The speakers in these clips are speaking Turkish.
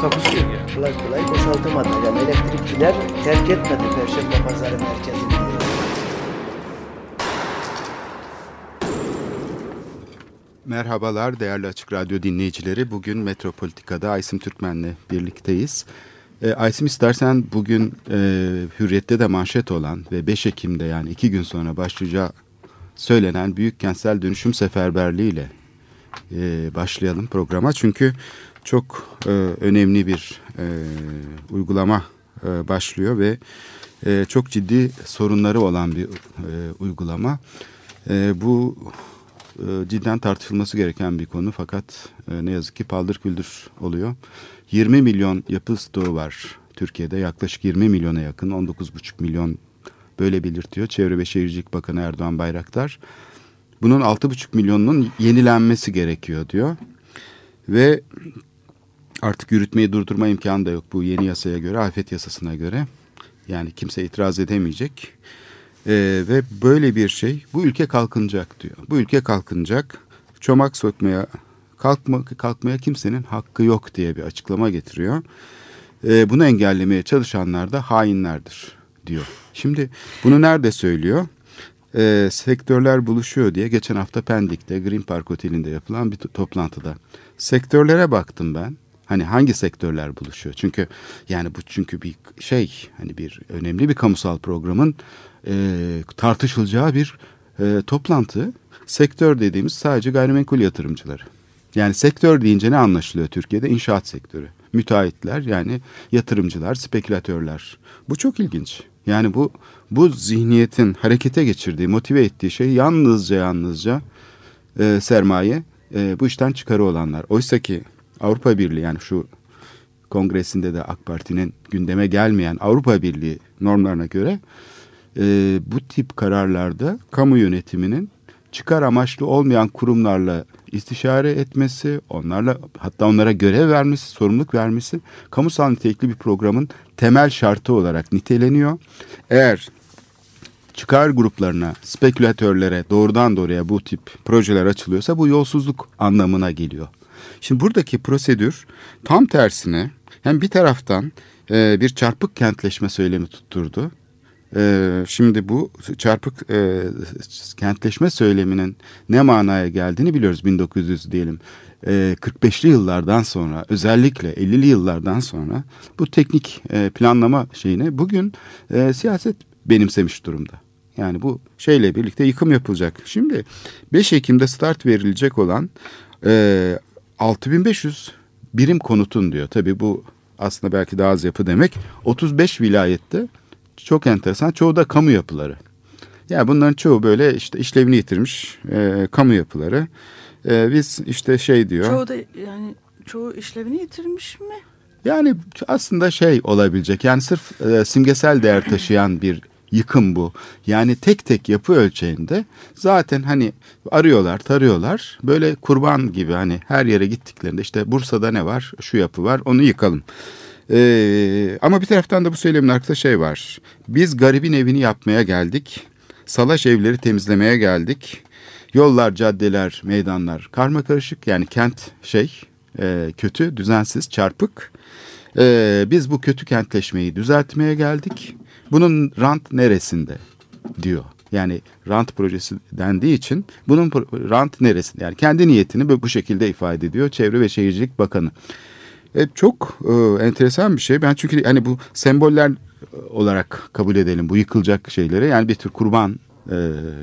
Takusuyor ya. kolay kolay boşaltamadı. Yani elektrikçiler terk etmedi Perşembe Pazarı merkezini. Merhabalar değerli Açık Radyo dinleyicileri. Bugün Metropolitika'da Aysim Türkmen'le birlikteyiz. E, Aysim istersen bugün e, Hürriyet'te de manşet olan ve 5 Ekim'de yani iki gün sonra başlayacağı söylenen büyük kentsel dönüşüm seferberliğiyle e, başlayalım programa. Çünkü çok e, önemli bir e, uygulama e, başlıyor ve e, çok ciddi sorunları olan bir e, uygulama. E, bu e, cidden tartışılması gereken bir konu fakat e, ne yazık ki paldır küldür oluyor. 20 milyon yapı stoğu var Türkiye'de yaklaşık 20 milyona yakın 19,5 milyon böyle belirtiyor Çevre ve Şehircilik Bakanı Erdoğan Bayraktar. Bunun 6,5 milyonunun yenilenmesi gerekiyor diyor. Ve artık yürütmeyi durdurma imkanı da yok bu yeni yasaya göre, afet yasasına göre. Yani kimse itiraz edemeyecek. Ee, ve böyle bir şey, bu ülke kalkınacak diyor. Bu ülke kalkınacak, çomak sökmeye, kalkma, kalkmaya kimsenin hakkı yok diye bir açıklama getiriyor. Ee, bunu engellemeye çalışanlar da hainlerdir diyor. Şimdi bunu nerede söylüyor? Ee, sektörler buluşuyor diye geçen hafta Pendik'te Green Park Oteli'nde yapılan bir toplantıda. Sektörlere baktım ben. Hani hangi sektörler buluşuyor? Çünkü yani bu çünkü bir şey hani bir önemli bir kamusal programın e, tartışılacağı bir e, toplantı. Sektör dediğimiz sadece gayrimenkul yatırımcıları. Yani sektör deyince ne anlaşılıyor Türkiye'de? İnşaat sektörü. Müteahhitler yani yatırımcılar, spekülatörler. Bu çok ilginç. Yani bu bu zihniyetin harekete geçirdiği, motive ettiği şey yalnızca yalnızca e, sermaye, e, bu işten çıkarı olanlar. Oysa ki Avrupa Birliği yani şu kongresinde de AK Parti'nin gündeme gelmeyen Avrupa Birliği normlarına göre e, bu tip kararlarda kamu yönetiminin çıkar amaçlı olmayan kurumlarla istişare etmesi, onlarla hatta onlara görev vermesi, sorumluluk vermesi kamusal nitelikli bir programın temel şartı olarak niteleniyor. Eğer çıkar gruplarına, spekülatörlere doğrudan doğruya bu tip projeler açılıyorsa bu yolsuzluk anlamına geliyor. Şimdi buradaki prosedür tam tersine hem bir taraftan e, bir çarpık kentleşme söylemi tutturdu. E, şimdi bu çarpık e, kentleşme söyleminin ne manaya geldiğini biliyoruz 1900 diyelim. E, 45'li yıllardan sonra özellikle 50'li yıllardan sonra bu teknik e, planlama şeyini bugün e, siyaset benimsemiş durumda. Yani bu şeyle birlikte yıkım yapılacak. Şimdi 5 Ekim'de start verilecek olan e, 6500 birim konutun diyor. Tabii bu aslında belki daha az yapı demek. 35 vilayette çok enteresan. Çoğu da kamu yapıları. Yani bunların çoğu böyle işte işlevini yitirmiş e, kamu yapıları. E, biz işte şey diyor. Çoğu da yani çoğu işlevini yitirmiş mi? Yani aslında şey olabilecek. Yani sırf e, simgesel değer taşıyan bir yıkım bu. Yani tek tek yapı ölçeğinde zaten hani arıyorlar, tarıyorlar. Böyle kurban gibi hani her yere gittiklerinde işte Bursa'da ne var? Şu yapı var, onu yıkalım. Ee, ama bir taraftan da bu söylemin arkasında şey var. Biz garibin evini yapmaya geldik. Salaş evleri temizlemeye geldik. Yollar, caddeler, meydanlar karma karışık. Yani kent şey e, kötü, düzensiz, çarpık. E, biz bu kötü kentleşmeyi düzeltmeye geldik. Bunun rant neresinde diyor. Yani rant projesi dendiği için bunun rant neresinde? Yani kendi niyetini bu şekilde ifade ediyor Çevre ve Şehircilik Bakanı. E, çok e, enteresan bir şey. Ben çünkü hani bu semboller olarak kabul edelim bu yıkılacak şeyleri. Yani bir tür kurban e,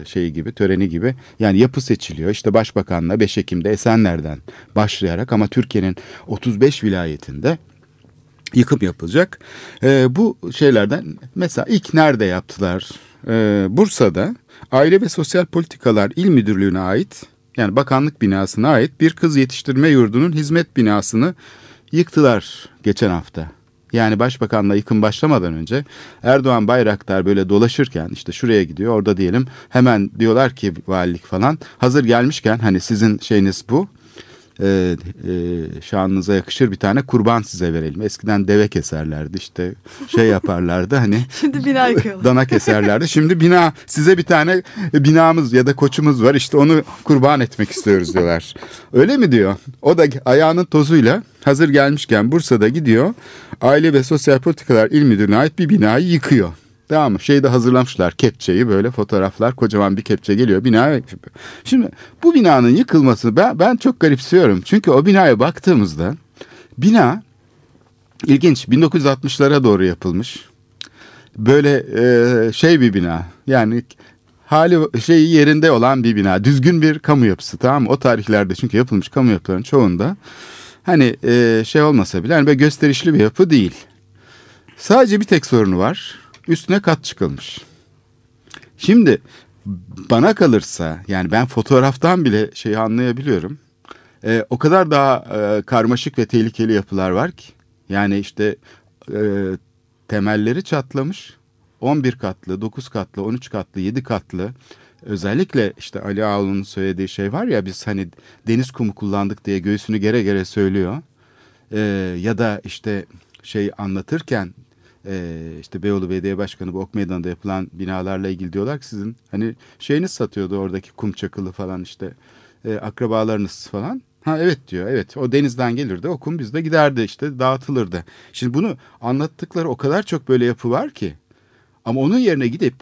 şeyi gibi, töreni gibi. Yani yapı seçiliyor. İşte başbakanla 5 Ekim'de Esenler'den başlayarak ama Türkiye'nin 35 vilayetinde yıkım yapılacak. E, bu şeylerden mesela ilk nerede yaptılar? E, Bursa'da Aile ve Sosyal Politikalar İl Müdürlüğü'ne ait yani bakanlık binasına ait bir kız yetiştirme yurdunun hizmet binasını yıktılar geçen hafta. Yani başbakanla yıkım başlamadan önce Erdoğan Bayraktar böyle dolaşırken işte şuraya gidiyor orada diyelim hemen diyorlar ki valilik falan hazır gelmişken hani sizin şeyiniz bu e, e, şanınıza yakışır bir tane kurban size verelim. Eskiden deve keserlerdi işte şey yaparlardı hani Şimdi bina yıkıyorlar. dana keserlerdi. Şimdi bina size bir tane binamız ya da koçumuz var işte onu kurban etmek istiyoruz diyorlar. Öyle mi diyor? O da ayağının tozuyla hazır gelmişken Bursa'da gidiyor. Aile ve Sosyal Politikalar İl Müdürlüğü'ne ait bir binayı yıkıyor. Tamam mı? Şeyde hazırlamışlar kepçeyi böyle fotoğraflar kocaman bir kepçe geliyor bina. Şimdi bu binanın yıkılması ben, ben çok garipsiyorum. Çünkü o binaya baktığımızda bina ilginç 1960'lara doğru yapılmış. Böyle e, şey bir bina yani hali şeyi yerinde olan bir bina. Düzgün bir kamu yapısı tamam mı? O tarihlerde çünkü yapılmış kamu yapılarının çoğunda hani e, şey olmasa bile hani böyle gösterişli bir yapı değil. Sadece bir tek sorunu var. Üstüne kat çıkılmış. Şimdi bana kalırsa yani ben fotoğraftan bile şeyi anlayabiliyorum. E, o kadar daha e, karmaşık ve tehlikeli yapılar var ki. Yani işte e, temelleri çatlamış. 11 katlı, 9 katlı, 13 katlı, 7 katlı. Özellikle işte Ali Ağaoğlu'nun söylediği şey var ya biz hani deniz kumu kullandık diye göğsünü gere gere söylüyor. E, ya da işte şey anlatırken e, işte Beyoğlu Belediye Başkanı bu Ok Meydanı'nda yapılan binalarla ilgili diyorlar ki sizin hani şeyiniz satıyordu oradaki kum çakılı falan işte e, akrabalarınız falan. Ha evet diyor evet o denizden gelirdi o kum bizde giderdi işte dağıtılırdı. Şimdi bunu anlattıkları o kadar çok böyle yapı var ki ama onun yerine gidip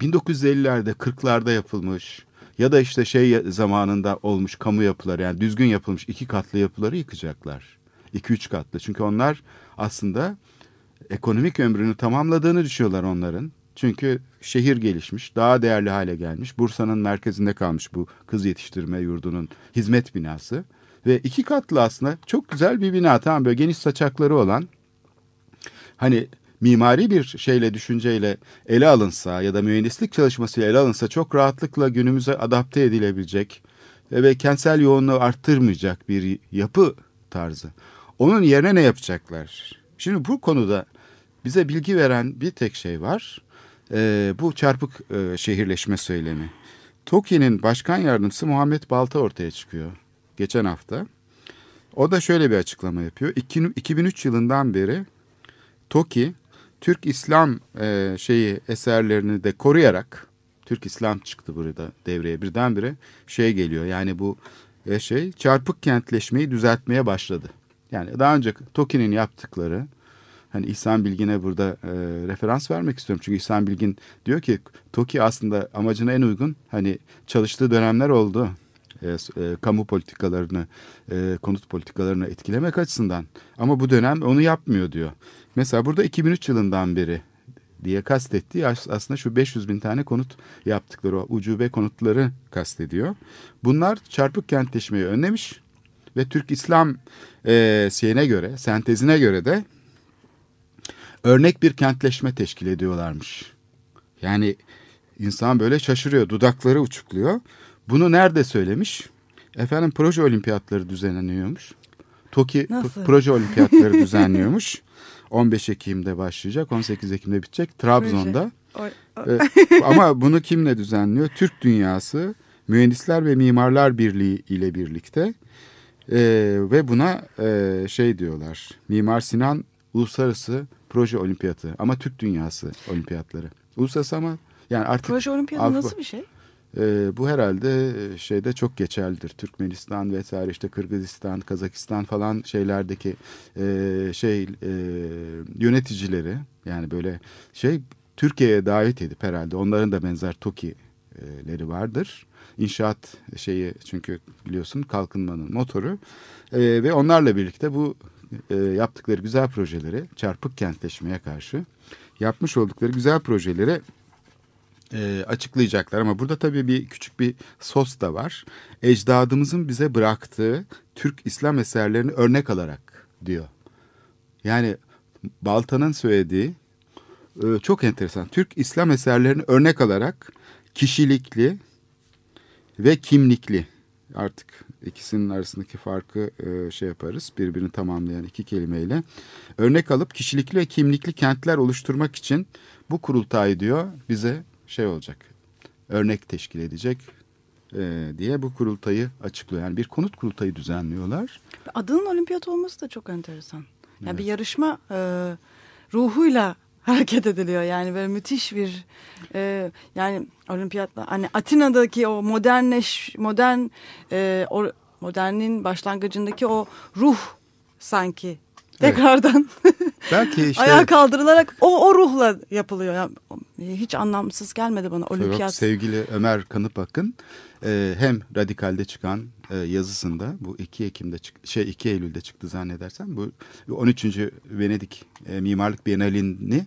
1950'lerde 40'larda yapılmış ya da işte şey zamanında olmuş kamu yapıları yani düzgün yapılmış iki katlı yapıları yıkacaklar. 2-3 katlı çünkü onlar aslında ekonomik ömrünü tamamladığını düşünüyorlar onların. Çünkü şehir gelişmiş, daha değerli hale gelmiş. Bursa'nın merkezinde kalmış bu kız yetiştirme yurdunun hizmet binası. Ve iki katlı aslında çok güzel bir bina. Tamam böyle geniş saçakları olan. Hani mimari bir şeyle, düşünceyle ele alınsa ya da mühendislik çalışmasıyla ele alınsa çok rahatlıkla günümüze adapte edilebilecek ve kentsel yoğunluğu arttırmayacak bir yapı tarzı. Onun yerine ne yapacaklar? Şimdi bu konuda bize bilgi veren bir tek şey var. Ee, bu çarpık e, şehirleşme söylemi. TOKİ'nin başkan yardımcısı Muhammed Balta ortaya çıkıyor geçen hafta. O da şöyle bir açıklama yapıyor. 2003 yılından beri TOKİ Türk İslam e, şeyi eserlerini de koruyarak Türk İslam çıktı burada devreye birdenbire şey geliyor. Yani bu e, şey çarpık kentleşmeyi düzeltmeye başladı. Yani daha önce TOKİ'nin yaptıkları hani İhsan Bilgin'e burada e, referans vermek istiyorum. Çünkü İhsan Bilgin diyor ki TOKİ aslında amacına en uygun hani çalıştığı dönemler oldu. E, e, kamu politikalarını, e, konut politikalarını etkilemek açısından. Ama bu dönem onu yapmıyor diyor. Mesela burada 2003 yılından beri diye kastettiği aslında şu 500 bin tane konut yaptıkları o ucube konutları kastediyor. Bunlar çarpık kentleşmeyi önlemiş ve Türk İslam e, şeyine göre, sentezine göre de örnek bir kentleşme teşkil ediyorlarmış. Yani insan böyle şaşırıyor, dudakları uçukluyor. Bunu nerede söylemiş? Efendim proje olimpiyatları düzenleniyormuş. TOKİ proje olimpiyatları düzenliyormuş. 15 Ekim'de başlayacak, 18 Ekim'de bitecek. Trabzon'da. ee, ama bunu kimle düzenliyor? Türk Dünyası Mühendisler ve Mimarlar Birliği ile birlikte. Ee, ve buna e, şey diyorlar. Mimar Sinan Uluslararası Proje Olimpiyatı ama Türk Dünyası Olimpiyatları. Uluslararası ama yani artık Proje Olimpiyatı Avrupa, nasıl bir şey? E, bu herhalde şeyde çok geçerlidir. Türkmenistan vesaire işte Kırgızistan, Kazakistan falan şeylerdeki e, şey e, yöneticileri yani böyle şey Türkiye'ye davet edip herhalde onların da benzer TOKİ'leri vardır. İnşaat şeyi çünkü biliyorsun kalkınmanın motoru e, ve onlarla birlikte bu e, yaptıkları güzel projeleri çarpık kentleşmeye karşı yapmış oldukları güzel projeleri e, açıklayacaklar. Ama burada tabii bir küçük bir sos da var. Ecdadımızın bize bıraktığı Türk İslam eserlerini örnek alarak diyor. Yani Baltan'ın söylediği e, çok enteresan. Türk İslam eserlerini örnek alarak kişilikli ve kimlikli artık ikisinin arasındaki farkı e, şey yaparız. Birbirini tamamlayan iki kelimeyle. Örnek alıp kişilikli ve kimlikli kentler oluşturmak için bu kurultay diyor bize şey olacak. Örnek teşkil edecek e, diye bu kurultayı açıklıyor. Yani bir konut kurultayı düzenliyorlar. Adının olimpiyat olması da çok enteresan. Yani evet. bir yarışma e, ruhuyla hareket ediliyor. Yani böyle müthiş bir e, yani olimpiyatla hani Atina'daki o modernleş modern e, o, modernin başlangıcındaki o ruh sanki tekrardan evet. Belki işte, ayağa kaldırılarak o, o ruhla yapılıyor. Yani, hiç anlamsız gelmedi bana olimpiyat. Yok, sevgili Ömer Kanıpak'ın e, hem Radikal'de çıkan e, yazısında bu 2 Ekim'de çık, şey 2 Eylül'de çıktı zannedersem bu 13. Venedik e, Mimarlık Bienalini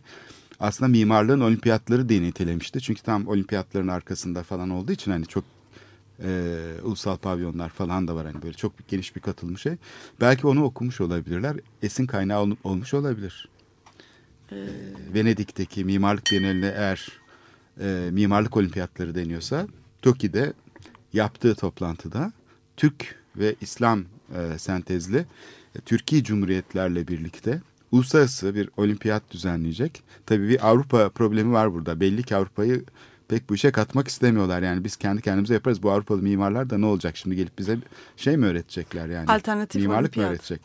aslında mimarlığın olimpiyatları diye nitelemişti. Çünkü tam olimpiyatların arkasında falan olduğu için hani çok e, ulusal pavyonlar falan da var hani böyle çok geniş bir katılmış şey. Belki onu okumuş olabilirler. Esin kaynağı ol, olmuş olabilir. Ee... Venedik'teki mimarlık biyenaline eğer e, mimarlık olimpiyatları deniyorsa TOKİ'de yaptığı toplantıda Türk ve İslam e, sentezli e, Türkiye Cumhuriyetlerle birlikte uluslararası bir olimpiyat düzenleyecek. Tabii bir Avrupa problemi var burada. Belli ki Avrupa'yı pek bu işe katmak istemiyorlar. Yani biz kendi kendimize yaparız. Bu Avrupalı mimarlar da ne olacak şimdi gelip bize şey mi öğretecekler yani? Alternatif Mimarlık olimpiyat. mı öğretecek?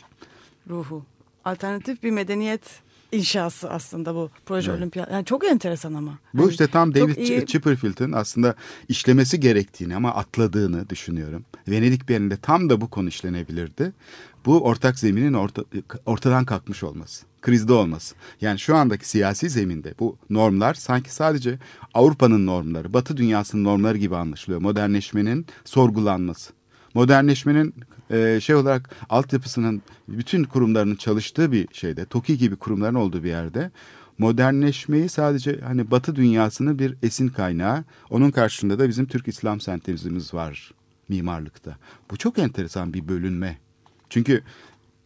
Ruhu. Alternatif bir medeniyet inşası aslında bu proje evet. olimpiyat. Yani çok enteresan ama. Bu yani işte tam David iyi... Chipperfield'ın aslında işlemesi gerektiğini ama atladığını düşünüyorum. Venedik Bienalinde tam da bu konu işlenebilirdi. Bu ortak zeminin orta, ortadan kalkmış olması, krizde olması. Yani şu andaki siyasi zeminde bu normlar sanki sadece Avrupa'nın normları, Batı dünyasının normları gibi anlaşılıyor. Modernleşmenin sorgulanması modernleşmenin e, şey olarak altyapısının bütün kurumlarının çalıştığı bir şeyde, TOKİ gibi kurumların olduğu bir yerde modernleşmeyi sadece hani Batı dünyasının bir esin kaynağı, onun karşılığında da bizim Türk İslam sentezimiz var mimarlıkta. Bu çok enteresan bir bölünme. Çünkü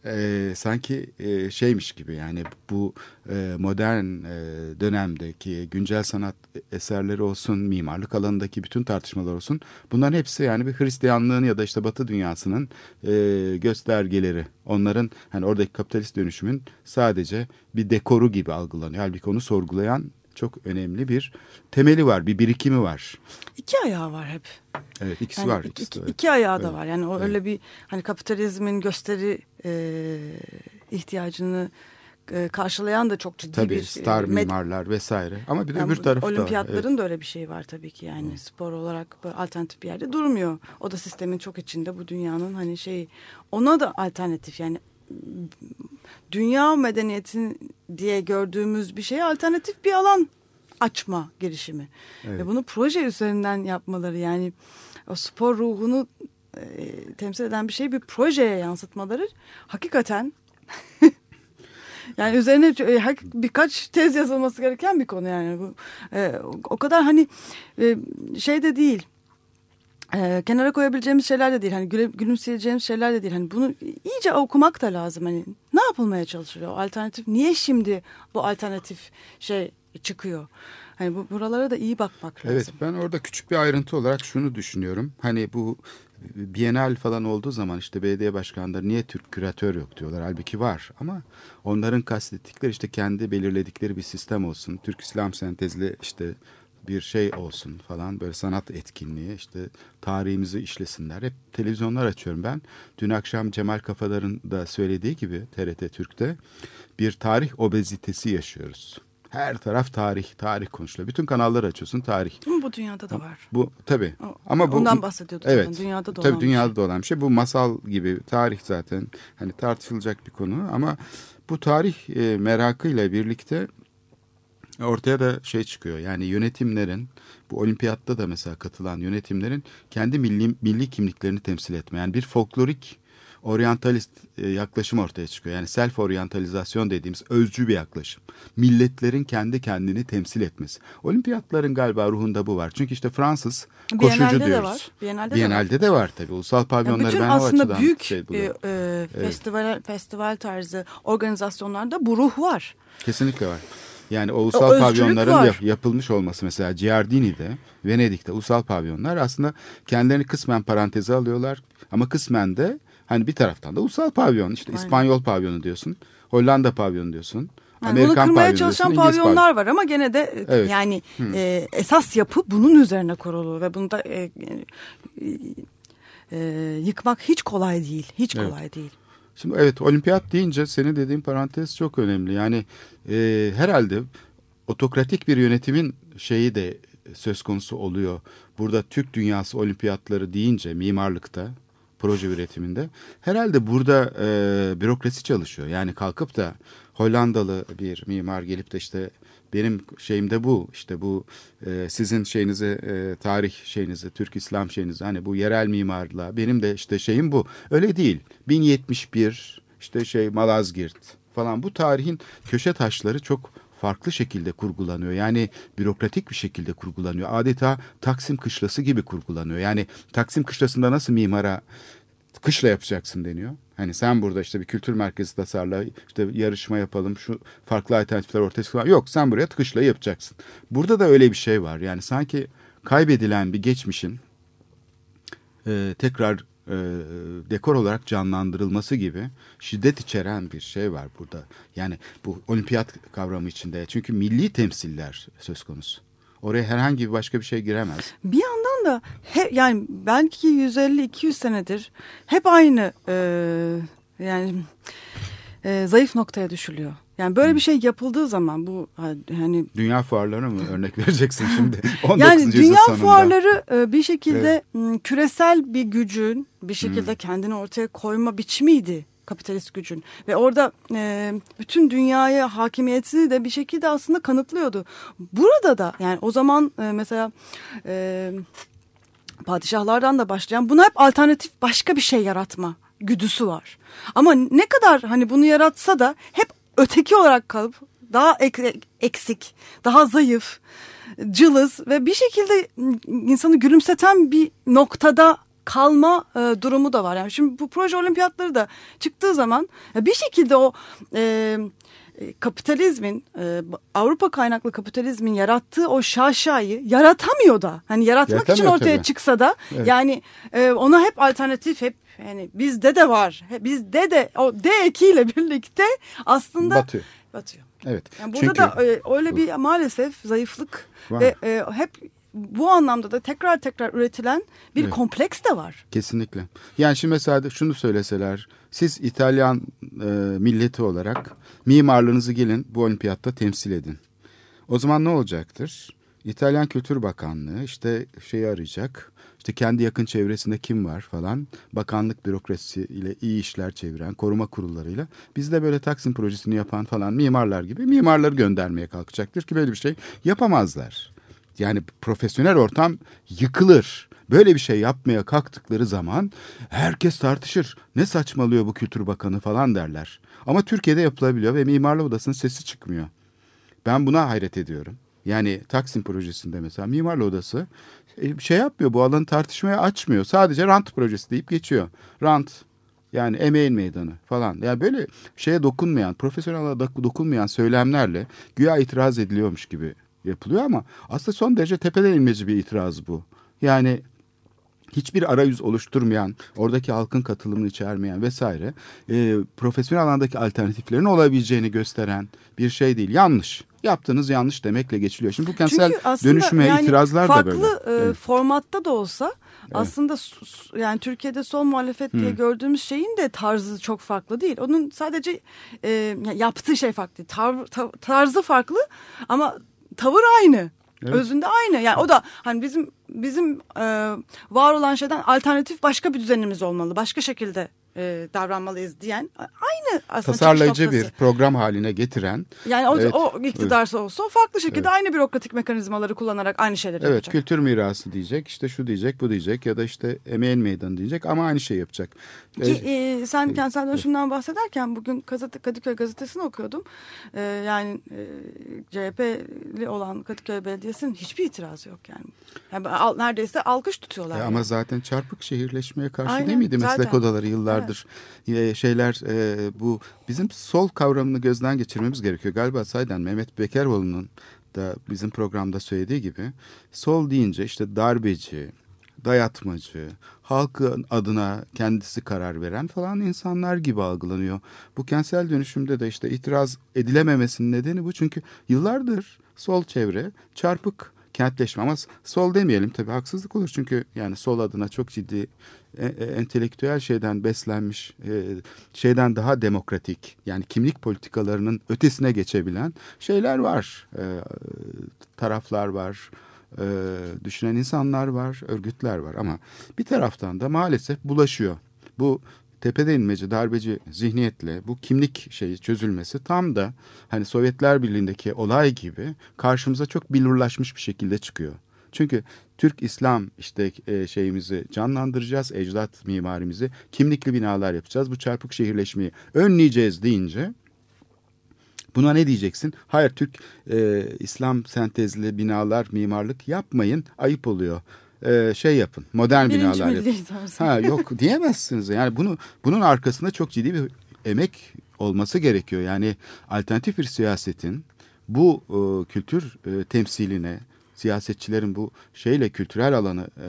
e, sanki e, şeymiş gibi yani bu e, modern e, dönemdeki güncel sanat eserleri olsun, mimarlık alanındaki bütün tartışmalar olsun bunların hepsi yani bir Hristiyanlığın ya da işte Batı dünyasının e, göstergeleri. Onların hani oradaki kapitalist dönüşümün sadece bir dekoru gibi algılanıyor. Halbuki onu sorgulayan çok önemli bir temeli var, bir birikimi var. İki ayağı var hep. Evet ikisi yani var. Ikisi iki, evet. iki ayağı da var. Yani o evet. öyle bir hani kapitalizmin gösteri e, ihtiyacını e, karşılayan da çok ciddi tabii, bir... star med- mimarlar vesaire. Ama bir de yani öbür tarafta Olimpiyatların evet. da öyle bir şey var tabii ki yani. Hı. Spor olarak alternatif bir yerde durmuyor. O da sistemin çok içinde bu dünyanın hani şeyi. Ona da alternatif yani dünya medeniyetin diye gördüğümüz bir şeye alternatif bir alan açma girişimi. Evet. Ve bunu proje üzerinden yapmaları yani o spor ruhunu e, temsil eden bir şeyi bir projeye yansıtmaları hakikaten yani üzerine e, birkaç tez yazılması gereken bir konu yani bu e, o kadar hani e, şey de değil e, kenara koyabileceğimiz şeyler de değil. Hani güle, gülümseyeceğimiz şeyler de değil. Hani bunu iyice okumak da lazım. Hani ne yapılmaya çalışılıyor? Alternatif niye şimdi bu alternatif şey çıkıyor? Hani bu buralara da iyi bakmak lazım. Evet ben orada küçük bir ayrıntı olarak şunu düşünüyorum. Hani bu Bienal falan olduğu zaman işte belediye başkanları niye Türk küratör yok diyorlar. Halbuki var ama onların kastettikleri işte kendi belirledikleri bir sistem olsun. Türk İslam sentezli işte bir şey olsun falan böyle sanat etkinliği işte tarihimizi işlesinler. Hep televizyonlar açıyorum ben. Dün akşam Cemal Kafadar'ın da söylediği gibi TRT Türk'te bir tarih obezitesi yaşıyoruz. Her taraf tarih, tarih konuşuluyor. Bütün kanalları açıyorsun tarih. Ama bu dünyada da var. Bu tabii. Ama bu ondan bahsediyorduk evet, zaten. Dünyada da tabii olan dünyada şey. da olan bir şey. Bu masal gibi tarih zaten hani tartışılacak bir konu ama bu tarih e, merakıyla birlikte ortaya da şey çıkıyor. Yani yönetimlerin bu olimpiyatta da mesela katılan yönetimlerin kendi milli, milli kimliklerini temsil etme. Yani bir folklorik oryantalist e, yaklaşım ortaya çıkıyor. Yani self oryantalizasyon dediğimiz özcü bir yaklaşım. Milletlerin kendi kendini temsil etmesi. Olimpiyatların galiba ruhunda bu var. Çünkü işte Fransız koşucu Biennale'de diyoruz. De var. Biennale'de, Biennale'de de, de var tabii. Ulusal pavyonları yani ben aslında o açıdan büyük şey e, e, evet. festival, festival tarzı organizasyonlarda bu ruh var. Kesinlikle var. Yani o ulusal özgürlük pavyonların var. yap- yapılmış olması mesela Giardini'de, Venedik'te ulusal pavyonlar aslında kendilerini kısmen paranteze alıyorlar ama kısmen de hani bir taraftan da ulusal pavyon işte Aynen. İspanyol pavyonu diyorsun, Hollanda pavyonu diyorsun. Yani Amerikan bunu kırmaya çalışan pavyonlar var ama gene de e, Evet. yani e, esas yapı bunun üzerine kurulu ve bunu da e, e, e, yıkmak hiç kolay değil. Hiç Evet. kolay değil. Şimdi evet olimpiyat deyince senin dediğin parantez çok önemli. Yani e, herhalde otokratik bir yönetimin şeyi de söz konusu oluyor. Burada Türk dünyası olimpiyatları deyince mimarlıkta, proje üretiminde herhalde burada e, bürokrasi çalışıyor. Yani kalkıp da Hollandalı bir mimar gelip de işte benim şeyim de bu işte bu e, sizin şeyinizi e, tarih şeyinizi Türk İslam şeyinizi hani bu yerel mimarlığa benim de işte şeyim bu öyle değil 1071 işte şey Malazgirt falan bu tarihin köşe taşları çok farklı şekilde kurgulanıyor. Yani bürokratik bir şekilde kurgulanıyor. Adeta Taksim Kışlası gibi kurgulanıyor. Yani Taksim Kışlası'nda nasıl mimara kışla yapacaksın deniyor. Hani sen burada işte bir kültür merkezi tasarla, işte yarışma yapalım, şu farklı alternatifler ortaya çıkıyor. Yok sen buraya kışla yapacaksın. Burada da öyle bir şey var. Yani sanki kaybedilen bir geçmişin e, tekrar e, dekor olarak canlandırılması gibi şiddet içeren bir şey var burada. Yani bu olimpiyat kavramı içinde. Çünkü milli temsiller söz konusu. Oraya herhangi bir başka bir şey giremez. Bir yandan da he, yani belki 150-200 senedir hep aynı e, yani e, zayıf noktaya düşülüyor. Yani böyle bir şey yapıldığı zaman bu hani Dünya fuarları mı örnek vereceksin şimdi? 19. yani dünya sonunda. fuarları e, bir şekilde m, küresel bir gücün bir şekilde kendini ortaya koyma biçimiydi kapitalist gücün ve orada e, bütün dünyaya hakimiyetini de bir şekilde aslında kanıtlıyordu. Burada da yani o zaman e, mesela e, padişahlardan da başlayan buna hep alternatif başka bir şey yaratma güdüsü var. Ama ne kadar hani bunu yaratsa da hep öteki olarak kalıp daha ek- eksik, daha zayıf, cılız ve bir şekilde insanı gülümseten bir noktada kalma e, durumu da var. Yani şimdi bu proje olimpiyatları da çıktığı zaman ya bir şekilde o e, e, kapitalizmin e, Avrupa kaynaklı kapitalizmin yarattığı o şaşayı yaratamıyor da. Hani yaratmak için Yaratamıyor ortaya tabii. çıksa da Evet. yani e, ona hep alternatif hep yani bizde de var. Bizde de o D ekiyle birlikte aslında Batıyor. batıyor. Evet. Yani burada Çünkü da e, öyle bir maalesef zayıflık Var. ve e, hep bu anlamda da tekrar tekrar üretilen bir Evet. kompleks de var. Kesinlikle. Yani şimdi mesela şunu söyleseler, siz İtalyan e, milleti olarak mimarlığınızı gelin bu olimpiyatta temsil edin. O zaman ne olacaktır? İtalyan Kültür Bakanlığı işte şeyi arayacak. İşte kendi yakın çevresinde kim var falan. Bakanlık bürokrasisi ile iyi işler çeviren koruma kurullarıyla. Biz de böyle Taksim projesini yapan falan mimarlar gibi mimarları göndermeye kalkacaktır ki böyle bir şey yapamazlar. Yani profesyonel ortam yıkılır. Böyle bir şey yapmaya kalktıkları zaman herkes tartışır. Ne saçmalıyor bu kültür bakanı falan derler. Ama Türkiye'de yapılabiliyor ve mimarlık odasının sesi çıkmıyor. Ben buna hayret ediyorum. Yani Taksim projesinde mesela mimarlı odası e, şey yapmıyor bu alanı tartışmaya açmıyor. Sadece rant projesi deyip geçiyor. Rant yani emeğin meydanı falan. Yani böyle şeye dokunmayan, profesyonel dokunmayan söylemlerle güya itiraz ediliyormuş gibi yapılıyor ama aslında son derece tepeden inmeci bir itiraz bu. Yani hiçbir arayüz oluşturmayan, oradaki halkın katılımını içermeyen vesaire e, profesyonel alandaki alternatiflerin olabileceğini gösteren bir şey değil. Yanlış. Yaptığınız yanlış demekle geçiliyor. Şimdi bu kentsel aslında dönüşüme yani itirazlar farklı, da böyle. e, Evet. formatta da olsa aslında s- s- yani Türkiye'de sol muhalefet diye gördüğümüz şeyin de tarzı çok farklı değil. Onun sadece e, yaptığı şey farklı. Tar, ta- tarzı farklı ama tavır aynı. Evet. Özünde aynı. Yani o da hani bizim bizim e, var olan şeyden alternatif başka bir düzenimiz olmalı. Başka şekilde e, davranmalıyız diyen aynı aslında Tasarlayıcı bir program haline getiren Yani o, Evet, o iktidarsa olsa o farklı şekilde aynı bürokratik mekanizmaları kullanarak aynı şeyleri Evet yapacak. kültür mirası diyecek işte şu diyecek bu diyecek ya da işte emeğin meydanı diyecek ama aynı şey yapacak. Ki Ee, e, sen kentsel dönüşümden bahsederken bugün gazete, Kadıköy gazetesini okuyordum. E, yani e, CHP'li olan Kadıköy Belediyesi'nin hiçbir itirazı yok yani. yani al- neredeyse alkış tutuyorlar. e, yani. ama zaten çarpık şehirleşmeye karşı Aynen, değil miydi meslek zaten. odaları yıllardır vardır. E, şeyler e, bu bizim sol kavramını gözden geçirmemiz gerekiyor. Galiba sayeden Mehmet Bekeroğlu'nun da bizim programda söylediği gibi sol deyince işte darbeci, dayatmacı, halkın adına kendisi karar veren falan insanlar gibi algılanıyor. Bu kentsel dönüşümde de işte itiraz edilememesinin nedeni bu. Çünkü yıllardır sol çevre çarpık kentleşme ama sol demeyelim. Tabii haksızlık olur çünkü yani sol adına çok ciddi e, e, entelektüel şeyden beslenmiş e, şeyden daha demokratik yani kimlik politikalarının ötesine geçebilen şeyler var. Taraflar var düşünen insanlar var örgütler var ama bir taraftan da maalesef bulaşıyor. Bu tepede inmeci, darbeci zihniyetle bu kimlik şeyi çözülmesi tam da hani Sovyetler Birliği'ndeki olay gibi karşımıza çok bilurlaşmış bir şekilde çıkıyor. Çünkü Türk İslam işte e, şeyimizi canlandıracağız, ecdat mimarimizi, kimlikli binalar yapacağız. Bu çarpık şehirleşmeyi önleyeceğiz deyince Buna ne diyeceksin? Hayır Türk e, İslam sentezli binalar, mimarlık yapmayın ayıp oluyor e, şey yapın. Modern Birinci binalar yapın. Ha yok diyemezsiniz. Yani bunu bunun arkasında çok ciddi bir emek olması gerekiyor. Yani alternatif bir siyasetin bu e, kültür e, temsiline, siyasetçilerin bu şeyle kültürel alanı e,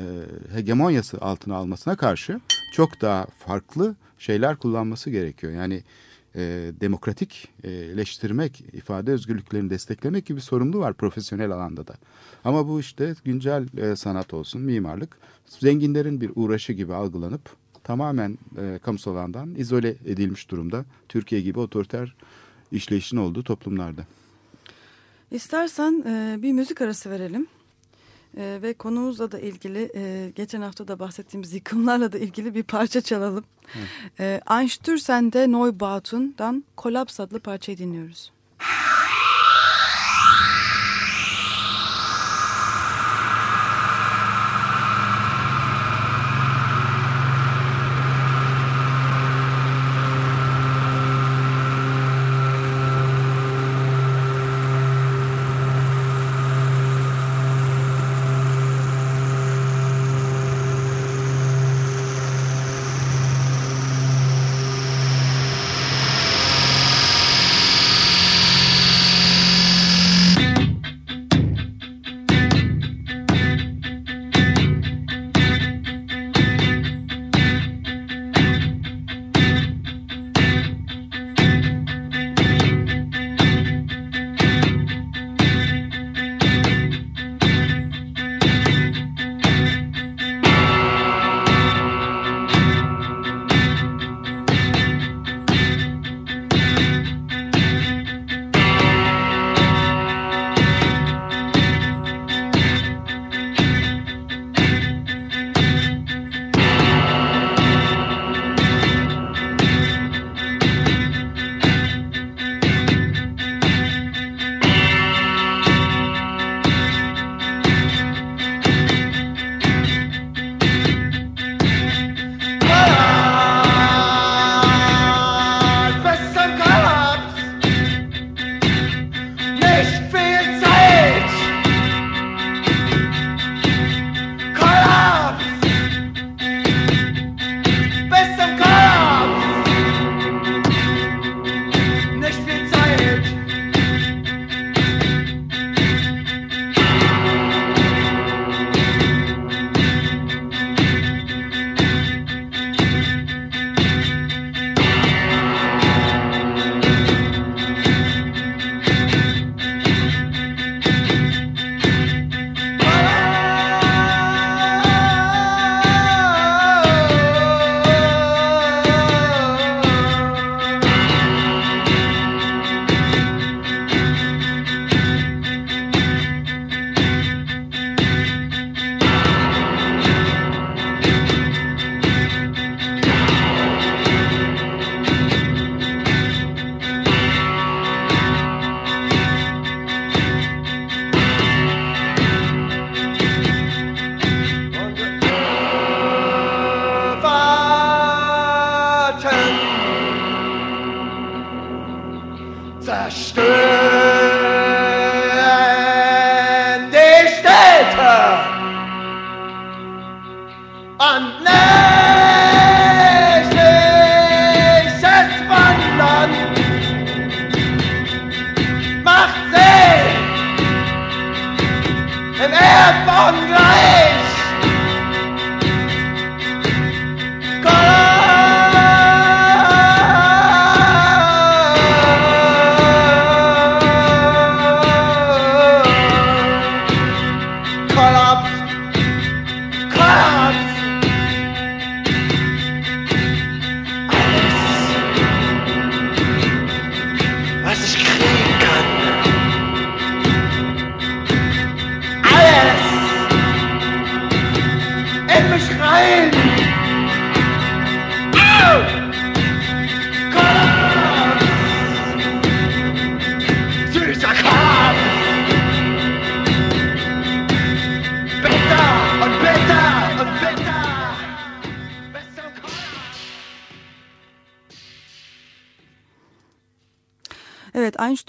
hegemonyası altına almasına karşı çok daha farklı şeyler kullanması gerekiyor. Yani e, demokratikleştirmek, ifade özgürlüklerini desteklemek gibi sorumlu var profesyonel alanda da. Ama bu işte güncel e, sanat olsun, mimarlık zenginlerin bir uğraşı gibi algılanıp tamamen e, kamusal alandan izole edilmiş durumda. Türkiye gibi otoriter işleyişin olduğu toplumlarda. İstersen e, bir müzik arası verelim. E, ve konumuzla da ilgili e, geçen hafta da bahsettiğimiz yıkımlarla da ilgili bir parça çalalım. E, Einstürzen'de Neubautun'dan Kollaps adlı parçayı dinliyoruz.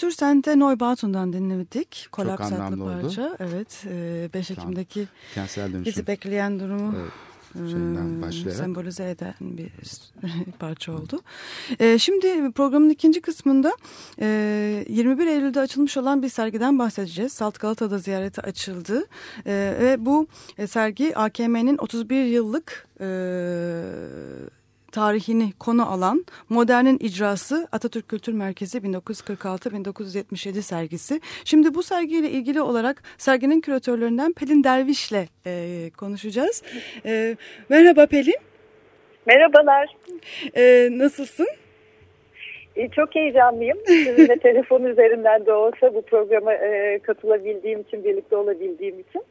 Evet, Einstürzende Neubaut'undan dinledik. Kolaps Çok adlı parça. oldu. Evet, e, 5 Tam Ekim'deki bizi bekleyen durumu Evet, şeyinden e, başlayarak. sembolize eden bir parça oldu. E, şimdi programın ikinci kısmında e, 21 Eylül'de açılmış olan bir sergiden bahsedeceğiz. Salt Galata'da ziyareti açıldı E, ve bu e, sergi AKM'nin 31 yıllık e, tarihini konu alan Modernin icrası Atatürk Kültür Merkezi 1946-1977 sergisi. Şimdi bu sergiyle ilgili olarak serginin küratörlerinden Pelin Derviş'le e, konuşacağız. E, merhaba Pelin. Merhabalar. E, nasılsın? Çok heyecanlıyım. Sizinle telefon üzerinden de olsa bu programa e, katılabildiğim için, birlikte olabildiğim için.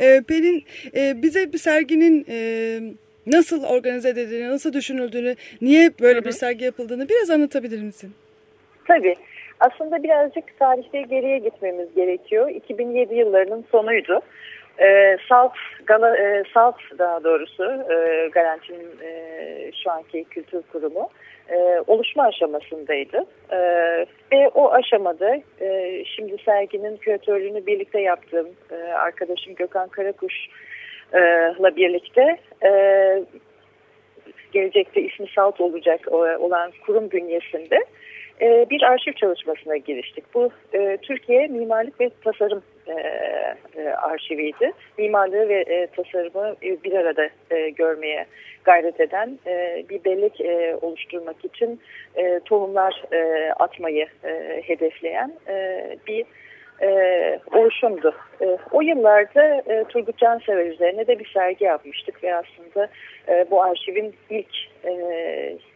E, Pelin e, bize bir serginin e, nasıl organize edildiğini, nasıl düşünüldüğünü, niye böyle bir sergi yapıldığını biraz anlatabilir misin? Tabii. Aslında birazcık tarihte geriye gitmemiz gerekiyor. 2007 yıllarının sonuydu. Ee, Salt, Gala, e, Salt daha doğrusu e, Garanti'nin e, şu anki kültür kurumu e, oluşma aşamasındaydı. E, ve o aşamada e, şimdi serginin küratörlüğünü birlikte yaptığım e, arkadaşım Gökhan Karakuş'la birlikte gelecekte ismi Salt olacak olan kurum bünyesinde e, bir arşiv çalışmasına giriştik. Bu Türkiye Mimarlık ve Tasarım arşiviydi. Mimarlığı ve tasarımı bir arada görmeye gayret eden bir bellek oluşturmak için tohumlar atmayı hedefleyen e, bir e, oluşumdu. E, o yıllarda e, Turgut Cansever üzerine de bir sergi yapmıştık ve aslında e, bu arşivin ilk e,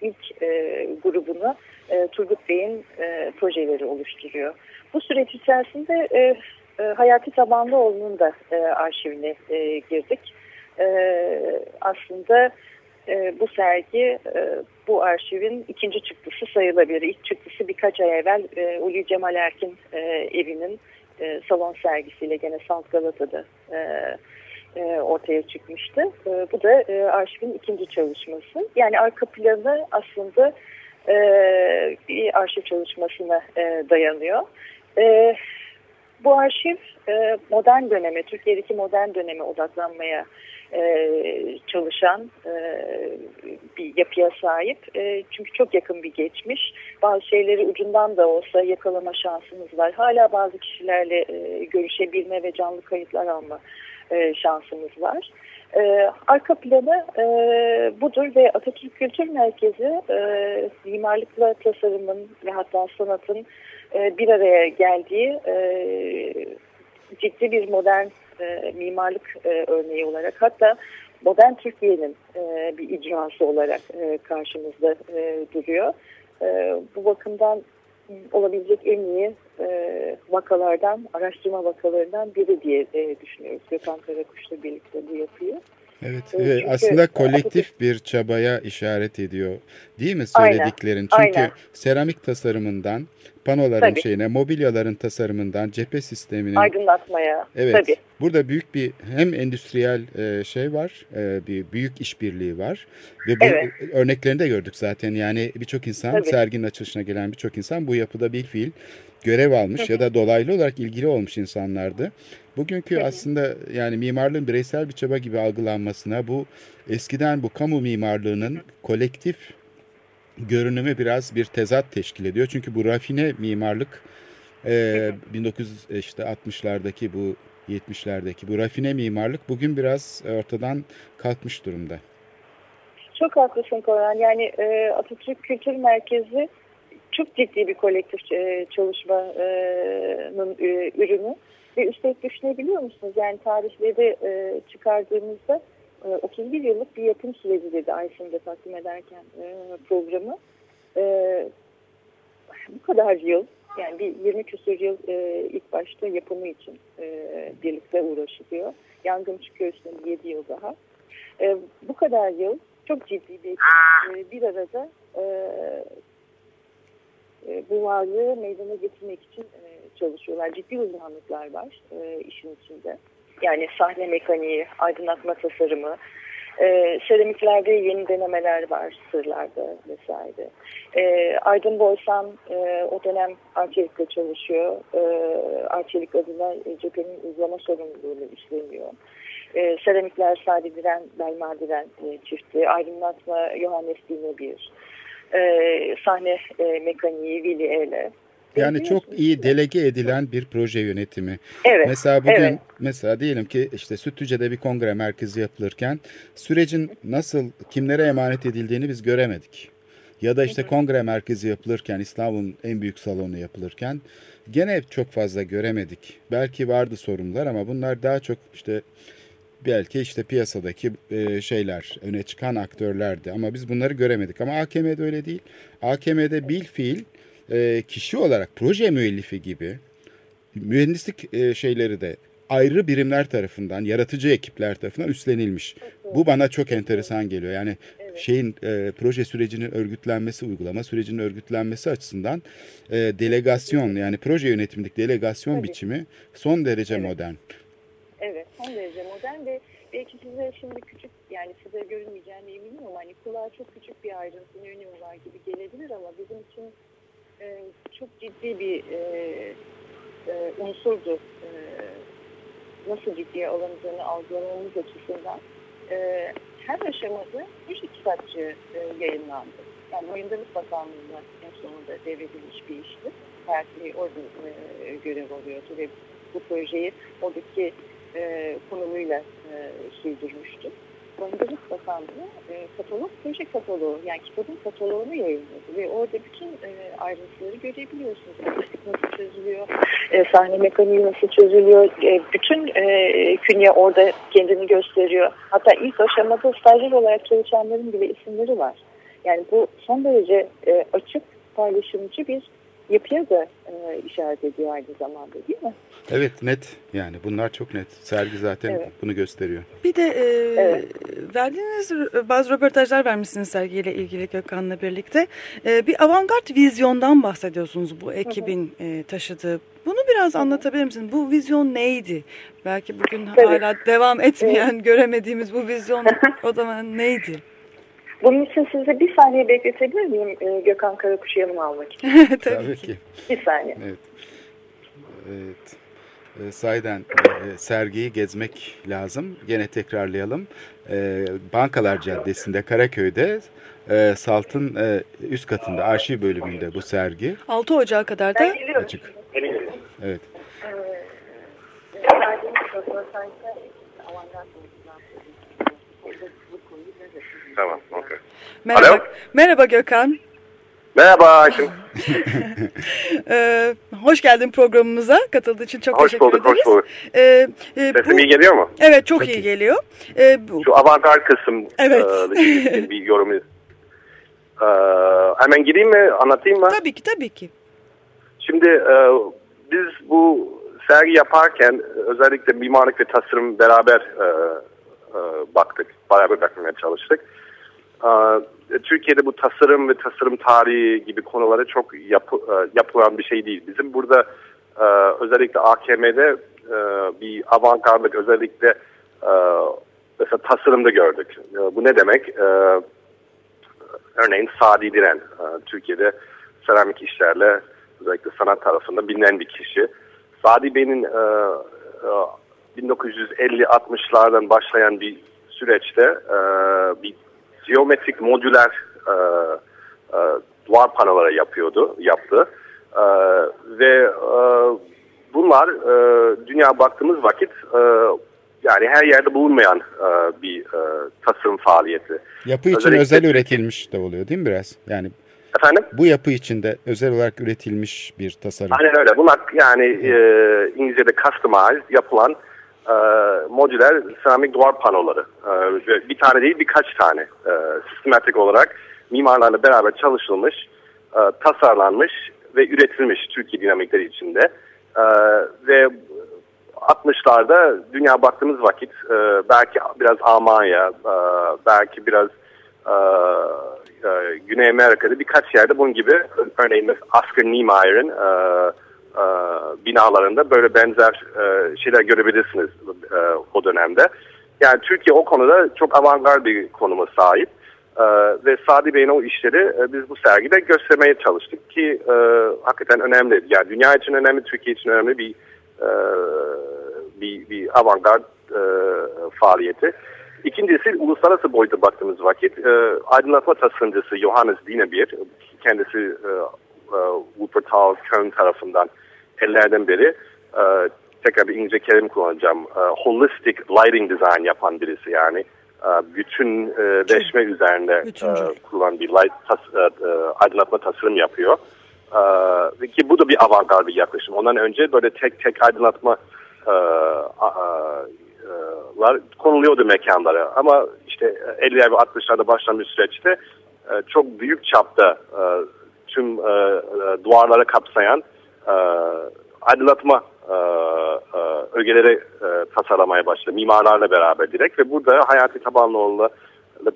ilk e, grubunu e, Turgut Bey'in e, projeleri oluşturuyor. Bu süreç içerisinde e, e, Hayati Tabanlıoğlu'nun da e, arşivine e, girdik. E, aslında e, bu sergi e, bu arşivin ikinci çıktısı sayılabilir. İlk çıktısı birkaç ay evvel e, Ulu Cemal Erkin e, evinin e, salon sergisiyle gene Salt Galata'da e, e, ortaya çıkmıştı. E, bu da e, arşivin ikinci çalışması. Yani arka planı aslında e, bir arşiv çalışmasına e, dayanıyor. E, bu arşiv e, modern döneme, Türkiye'deki modern döneme odaklanmaya e, çalışan e, bir yapıya sahip. E, çünkü çok yakın bir geçmiş. Bazı şeyleri ucundan da olsa yakalama şansımız var. Hala bazı kişilerle görüşebilme ve canlı kayıtlar alma şansımız var. Arka planı budur ve Atatürk Kültür Merkezi mimarlıkla tasarımın ve hatta sanatın bir araya geldiği ciddi bir modern e, mimarlık e, örneği olarak hatta modern Türkiye'nin e, bir icrası olarak e, karşımızda e, duruyor. E, bu bakımdan olabilecek en iyi e, vakalardan, araştırma vakalarından biri diye e, düşünüyoruz. Gökhan Karakuş'la birlikte bu yapıyı. Evet, Evet, ve çünkü aslında kolektif bir çabaya işaret ediyor. Değil mi Aynen, söylediklerin? Çünkü aynen. seramik tasarımından, panoların Tabii. şeyine, mobilyaların tasarımından, cephe sisteminin. Aydınlatmaya. Evet. Tabii. Burada büyük bir hem endüstriyel e, şey var, e, bir büyük işbirliği var ve bu Evet. örneklerini de gördük zaten. Yani birçok insan Tabii. serginin açılışına gelen birçok insan bu yapıda bir fiil görev almış ya da dolaylı olarak ilgili olmuş insanlardı. Bugünkü aslında yani mimarlığın bireysel bir çaba gibi algılanmasına bu eskiden bu kamu mimarlığının kolektif görünümü biraz bir tezat teşkil ediyor. Çünkü bu rafine mimarlık e, 1960'lardaki bu 70'lerdeki bu rafine mimarlık bugün biraz ortadan kalkmış durumda. Çok haklısın Koran. Yani e, Atatürk Kültür Merkezi çok ciddi bir kolektif e, çalışmanın e, ürünü. Ve üstelik düşünebiliyor musunuz? Yani tarihleri e, çıkardığımızda e, 31 yıllık bir yapım süreci dedi Ayşin'de takdim ederken e, programı. E, bu kadar yıl yani bir 20 küsur yıl e, ilk başta yapımı için e, birlikte uğraşılıyor. Yangın çıkıyor üstüne 7 yıl daha. E, bu kadar yıl çok ciddi bir e, bir arada e, e, bu varlığı meydana getirmek için e, çalışıyorlar. Ciddi uzmanlıklar var e, işin içinde. Yani sahne mekaniği, aydınlatma tasarımı, E, seramiklerde yeni denemeler var sırlarda vesaire. E, Aydın Boysan e, o dönem Arçelik'te çalışıyor. E, Arçelik adına cephenin uzlama sorumluluğunu üstleniyor. E, seramikler Sadi Diren, Belma Diren e, çifti. Aydınlatma Johannes Dine bir. E, sahne e, mekaniği Willy Ele. Yani çok iyi delege edilen bir proje yönetimi. Evet. Mesela bugün evet. mesela diyelim ki işte Sütlüce'de bir kongre merkezi yapılırken sürecin nasıl kimlere emanet edildiğini biz göremedik. Ya da işte kongre merkezi yapılırken İstanbul'un en büyük salonu yapılırken gene çok fazla göremedik. Belki vardı sorunlar ama bunlar daha çok işte belki işte piyasadaki e, şeyler öne çıkan aktörlerdi ama biz bunları göremedik. Ama AKM'de öyle değil. AKM'de bil fiil e, kişi olarak proje müellifi gibi mühendislik e, şeyleri de ayrı birimler tarafından, yaratıcı ekipler tarafından üstlenilmiş. Bu bana çok enteresan geliyor. Yani şeyin e, proje sürecinin örgütlenmesi, uygulama sürecinin örgütlenmesi açısından e, delegasyon yani proje yönetimindeki delegasyon Tabii. biçimi son derece Evet. modern. Evet, son derece modern ve belki size şimdi küçük yani size görünmeyeceğine eminim ama hani kulağa çok küçük bir ayrıntının önemi var gibi gelebilir ama bizim için e, çok ciddi bir e, e, unsurdu. E, nasıl ciddiye alındığını algılamamız açısından e, her aşamada bir kitapçı e, yayınlandı. Yani Oyundalık Bakanlığı'na en sonunda devredilmiş bir işti. Ferdi orada e, görev alıyordu ve bu projeyi oradaki e, konumuyla e, sürdürmüştü. Oyundalık Bakanlığı e, katalog, proje kataloğu yani kitabın kataloğunu yayınladı ve orada bütün e, ayrıntıları görebiliyorsunuz. Akustik nasıl çözülüyor, e, sahne mekaniği nasıl çözülüyor, e, bütün e, künye orada kendini gösteriyor. Hatta ilk aşamada stajyer olarak çalışanların bile isimleri var. Yani bu son derece e, açık, paylaşımcı bir yapıya da e, işaret ediyor aynı zamanda değil mi? Evet net yani bunlar çok net. Sergi zaten Evet. bunu gösteriyor. Bir de e, Evet. verdiğiniz bazı röportajlar vermişsiniz sergiyle ilgili Gökhan'la birlikte. E, bir avantgard vizyondan bahsediyorsunuz bu ekibin e, taşıdığı. Bunu biraz anlatabilir misiniz? Bu vizyon neydi? Belki bugün Tabii. hala devam etmeyen, göremediğimiz bu vizyon o zaman neydi? Bunun için size bir saniye bekletebilir miyim e, Gökhan Karakuş'u yanıma almak için? Tabii, Tabii ki. Bir saniye. Evet. Evet. E, sahiden e, sergiyi gezmek lazım. Gene tekrarlayalım. E, Bankalar Caddesi'nde Karaköy'de e, Salt'ın e, üst katında arşiv bölümünde bu sergi 6 Ocağı kadar da açık. Evet. Verdiğiniz Tamam, okey. merhaba, Alo. merhaba Gökhan. Merhaba Ayşin. Ee, hoş geldin programımıza. Katıldığı için çok Hoş teşekkür bulduk, ederiz. hoş bulduk. Ee, e, Sesim bu- iyi geliyor mu? Evet çok, Çok iyi geliyor. Ee, bu- Şu avantgard kısım Evet. e, bir yorum. E, hemen gireyim mi, anlatayım mı? tabii ki tabii ki. Şimdi e, biz bu sergi yaparken özellikle mimarlık ve tasarım beraber e, e, baktık, beraber bakmaya çalıştık. E, Türkiye'de bu tasarım ve tasarım tarihi gibi konulara çok yapı, e, yapılan bir şey değil. Bizim burada e, özellikle AKM'de e, bir avantgardlık özellikle mesela tasarımda gördük. Bu ne demek? Örneğin Sadi Diren, Türkiye'de seramik işlerle özellikle sanat tarafında bilinen bir kişi. Sadi Bey'in e, e, 1950-60'lardan başlayan bir süreçte bir geometrik modüler e, e, duvar panoları yapıyordu, yaptı. E, ve e, bunlar e, dünya baktığımız vakit e, yani her yerde bulunmayan e, bir e, tasarım faaliyeti. Yapı için Özellikle- özel üretilmiş de oluyor değil mi biraz? Yani Efendim? bu yapı içinde özel olarak üretilmiş bir tasarım. Aynen öyle. Bunlar yani e, İngilizce'de customized yapılan e, modüler seramik duvar panoları. E, bir tane değil birkaç tane e, sistematik olarak mimarlarla beraber çalışılmış, e, tasarlanmış ve üretilmiş Türkiye dinamikleri içinde. E, ve 60'larda dünya baktığımız vakit e, belki biraz Almanya, e, belki biraz e, e, Güney Amerika'da birkaç yerde bunun gibi örneğin Oscar Niemeyer'in e, e, binalarında böyle benzer e, şeyler görebilirsiniz e, o dönemde. Yani Türkiye o konuda çok avantgard bir konuma sahip. Ee, ve Sadi Bey'in o işleri e, biz bu sergide göstermeye çalıştık ki e, hakikaten önemli. Yani dünya için önemli, Türkiye için önemli bir e, bir, bir avantgard e, faaliyeti. İkincisi uluslararası boyuta baktığımız vakit e, aydınlatma tasarımcısı Johannes Dienebier, kendisi e, e, Wuppertal Köln tarafından ellerden beri e, tekrar bir İngilizce kelime kullanacağım. E, holistic lighting design yapan birisi yani. E, bütün e, üzerine e, kurulan bir light tas, e, aydınlatma tasarım yapıyor. Ki bu da bir avantgard bir yaklaşım. Ondan önce böyle tek tek aydınlatma lar konuluyordu mekanlara. Ama işte 50'ler ve 60'larda başlayan bir süreçte çok büyük çapta tüm duvarları kapsayan e, aydınlatma e, e, ögeleri e, tasarlamaya başladı. Mimarlarla beraber direkt ve burada Hayati Tabanlıoğlu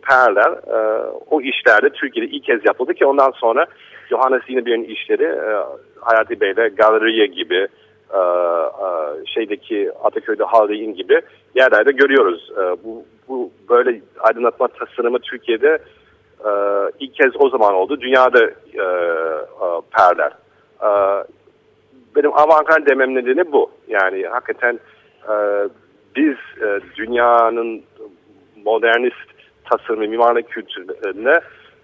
Perler e, o işlerde Türkiye'de ilk kez yapıldı ki ondan sonra Johannes Yinebir'in işleri e, Hayati Bey'le galeriye gibi e, e, şeydeki Ataköy'de Haldey'in gibi yerlerde görüyoruz. E, bu, bu böyle aydınlatma tasarımı Türkiye'de e, ilk kez o zaman oldu. Dünyada e, e, perler. E, benim avantgard demem nedeni bu. Yani hakikaten e, biz e, dünyanın modernist tasarımı, mimarlık kültürüne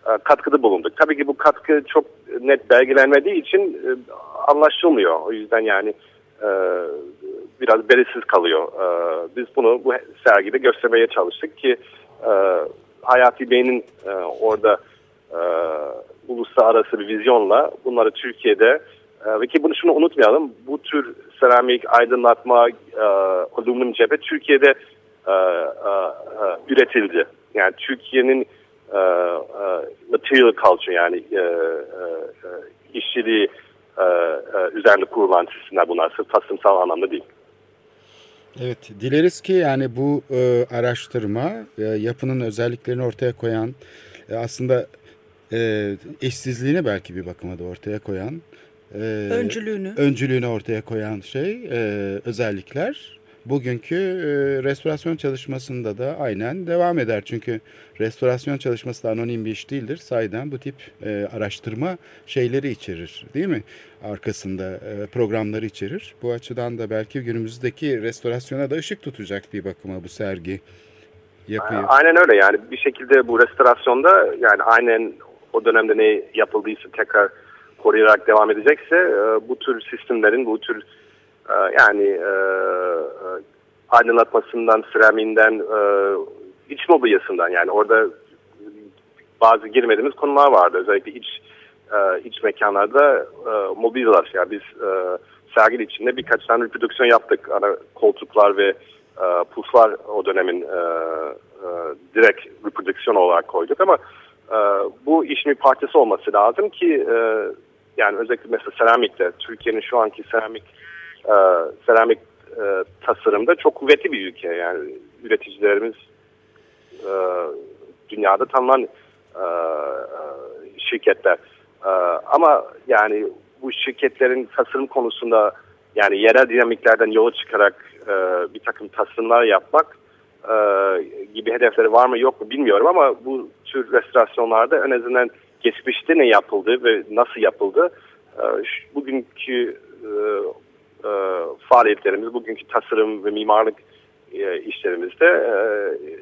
e, katkıda bulunduk. Tabii ki bu katkı çok net belgelenmediği için e, anlaşılmıyor. O yüzden yani e, biraz belirsiz kalıyor. E, biz bunu bu sergide göstermeye çalıştık ki e, Hayati Bey'in e, orada e, uluslararası bir vizyonla bunları Türkiye'de ve ki bunu şunu unutmayalım bu tür seramik, aydınlatma, e, alüminyum cephe Türkiye'de e, e, e, üretildi. Yani Türkiye'nin material culture yani e, e, işçiliği e, kurulan sistemler bunlar sırf tasarımsal anlamda değil. Evet, dileriz ki yani bu e, araştırma e, yapının özelliklerini ortaya koyan, e, aslında e, eşsizliğini belki bir bakıma da ortaya koyan, e, öncülüğünü öncülüğünü ortaya koyan şey e, özellikler bugünkü e, restorasyon çalışmasında da aynen devam eder. Çünkü restorasyon çalışması da anonim bir iş değildir. Sayeden bu tip e, araştırma şeyleri içerir değil mi? Arkasında e, programları içerir. Bu açıdan da belki günümüzdeki restorasyona da ışık tutacak bir bakıma bu sergi yapıyor. Aynen öyle yani bir şekilde bu restorasyonda yani aynen o dönemde ne yapıldıysa tekrar koruyarak devam edecekse e, bu tür sistemlerin bu tür ee, yani e, e, aydınlatmasından, seramiğinden, e, iç mobilyasından yani orada bazı girmediğimiz konular vardı. Özellikle iç e, iç mekanlarda e, mobilyalar. Yani biz e, sergi içinde birkaç tane reprodüksiyon yaptık. Ana koltuklar ve e, puflar o dönemin e, e, direkt reprodüksiyon olarak koyduk ama e, bu işin bir parçası olması lazım ki e, yani özellikle mesela seramikte Türkiye'nin şu anki seramik e, seramik e, tasarımda çok kuvvetli bir ülke. Yani üreticilerimiz e, dünyada tanınan e, şirketler. E, ama yani bu şirketlerin tasarım konusunda yani yerel dinamiklerden yola çıkarak e, bir takım tasarımlar yapmak e, gibi hedefleri var mı yok mu bilmiyorum ama bu tür restorasyonlarda en azından geçmişte ne yapıldı ve nasıl yapıldı e, bugünkü e, e, faaliyetlerimiz, bugünkü tasarım ve mimarlık e, işlerimizde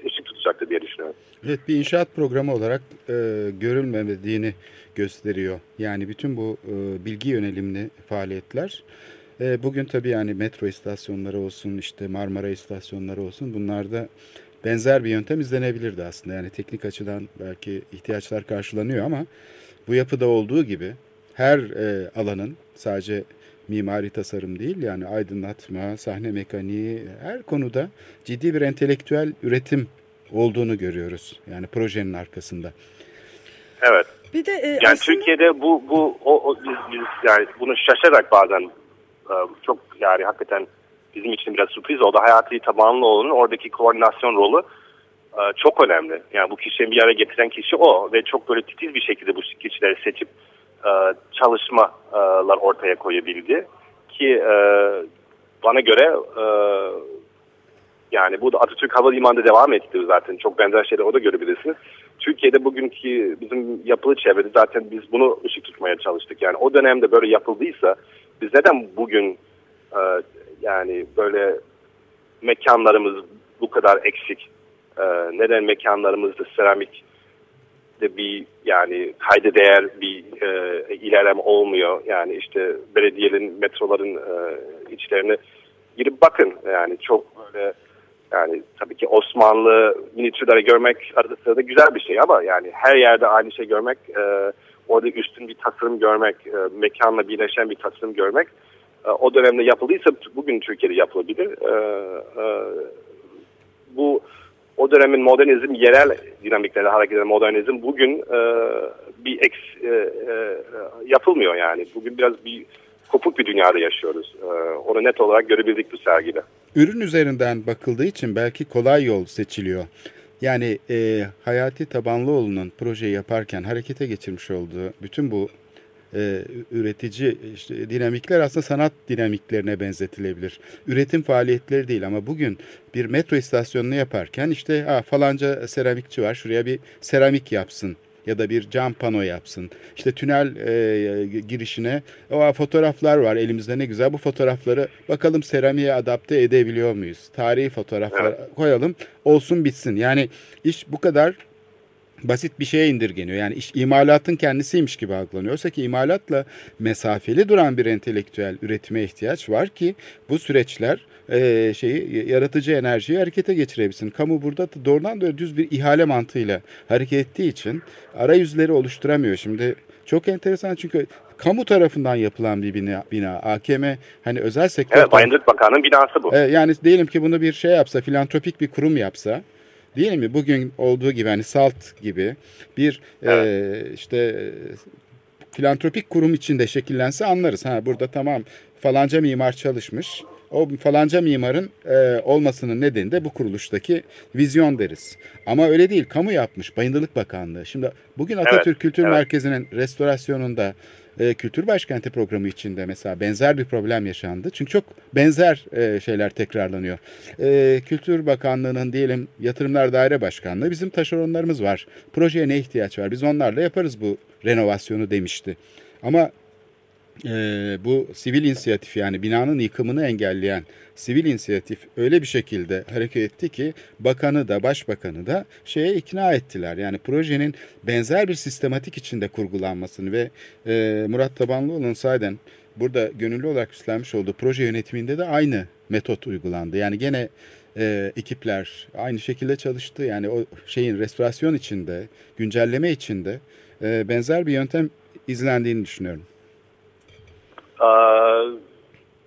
ışık tutacaktır diye düşünüyorum. Evet bir inşaat programı olarak e, görülmediğini gösteriyor. Yani bütün bu e, bilgi yönelimli faaliyetler e, bugün tabii yani metro istasyonları olsun işte Marmara istasyonları olsun bunlarda benzer bir yöntem izlenebilirdi aslında. Yani teknik açıdan belki ihtiyaçlar karşılanıyor ama bu yapıda olduğu gibi her e, alanın sadece mimari tasarım değil yani aydınlatma, sahne mekaniği her konuda ciddi bir entelektüel üretim olduğunu görüyoruz. Yani projenin arkasında. Evet. Bir de e, yani aslında... Türkiye'de bu bu o, o biz, biz yani bunu şaşarak bazen e, çok yani hakikaten bizim için biraz sürpriz oldu. Hayati Tabanlıoğlu'nun oradaki koordinasyon rolü e, çok önemli. Yani bu kişiyi bir araya getiren kişi o ve çok böyle titiz bir şekilde bu kişileri seçip e, çalışmalar ortaya koyabildi. Ki e, bana göre yani bu da Atatürk Havalimanı'nda devam etti zaten. Çok benzer şeyler o da görebilirsiniz. Türkiye'de bugünkü bizim yapılı çevrede zaten biz bunu ışık tutmaya çalıştık. Yani o dönemde böyle yapıldıysa biz neden bugün yani böyle mekanlarımız bu kadar eksik? E, neden mekanlarımızda seramik de bir yani kayda değer bir e, ilerleme olmuyor. Yani işte belediyenin, metroların e, içlerine girip bakın. Yani çok böyle yani tabii ki Osmanlı minitürleri görmek arada sırada güzel bir şey ama yani her yerde aynı şey görmek, e, orada üstün bir tasarım görmek, e, mekanla birleşen bir tasarım görmek o dönemde yapıldıysa bugün Türkiye'de yapılabilir. E, e, bu o dönemin modernizm, yerel dinamiklerle hareket eden modernizm bugün e, bir eks, e, yapılmıyor yani. Bugün biraz bir kopuk bir dünyada yaşıyoruz. E, onu net olarak görebildik bu sergide. Ürün üzerinden bakıldığı için belki kolay yol seçiliyor. Yani e, Hayati Tabanlıoğlu'nun projeyi yaparken harekete geçirmiş olduğu bütün bu e, üretici işte, dinamikler aslında sanat dinamiklerine benzetilebilir. Üretim faaliyetleri değil ama bugün bir metro istasyonunu yaparken işte ha, falanca seramikçi var şuraya bir seramik yapsın ya da bir cam pano yapsın. İşte tünel e, girişine o fotoğraflar var elimizde ne güzel bu fotoğrafları bakalım seramiğe adapte edebiliyor muyuz? Tarihi fotoğraflar evet. koyalım olsun bitsin. Yani iş bu kadar basit bir şeye indirgeniyor. Yani iş imalatın kendisiymiş gibi algılanıyor. Oysa ki imalatla mesafeli duran bir entelektüel üretime ihtiyaç var ki bu süreçler e, şeyi yaratıcı enerjiyi harekete geçirebilsin. Kamu burada doğrudan doğru düz bir ihale mantığıyla hareket ettiği için arayüzleri oluşturamıyor. Şimdi çok enteresan çünkü kamu tarafından yapılan bir bina, bina. AKM hani özel sektör... Evet, Bayındırlık Bakanı'nın binası bu. E, yani diyelim ki bunu bir şey yapsa, filantropik bir kurum yapsa Değil mi? Bugün olduğu gibi hani SALT gibi bir evet. e, işte filantropik kurum içinde şekillense anlarız. Ha burada tamam falanca mimar çalışmış. O falanca mimarın e, olmasının nedeni de bu kuruluştaki vizyon deriz. Ama öyle değil. Kamu yapmış. Bayındırlık Bakanlığı. Şimdi bugün Atatürk evet, Kültür evet. Merkezi'nin restorasyonunda e, Kültür Başkenti programı içinde mesela benzer bir problem yaşandı. Çünkü çok benzer e, şeyler tekrarlanıyor. E, Kültür Bakanlığı'nın diyelim Yatırımlar Daire Başkanlığı bizim taşeronlarımız var. Projeye ne ihtiyaç var? Biz onlarla yaparız bu renovasyonu demişti. Ama e, bu sivil inisiyatif yani binanın yıkımını engelleyen sivil inisiyatif öyle bir şekilde hareket etti ki bakanı da başbakanı da şeye ikna ettiler. Yani projenin benzer bir sistematik içinde kurgulanmasını ve e, Murat Tabanlıoğlu'nun sayeden burada gönüllü olarak üstlenmiş olduğu proje yönetiminde de aynı metot uygulandı. Yani gene e, ekipler aynı şekilde çalıştı. Yani o şeyin restorasyon içinde, güncelleme içinde e, benzer bir yöntem izlendiğini düşünüyorum.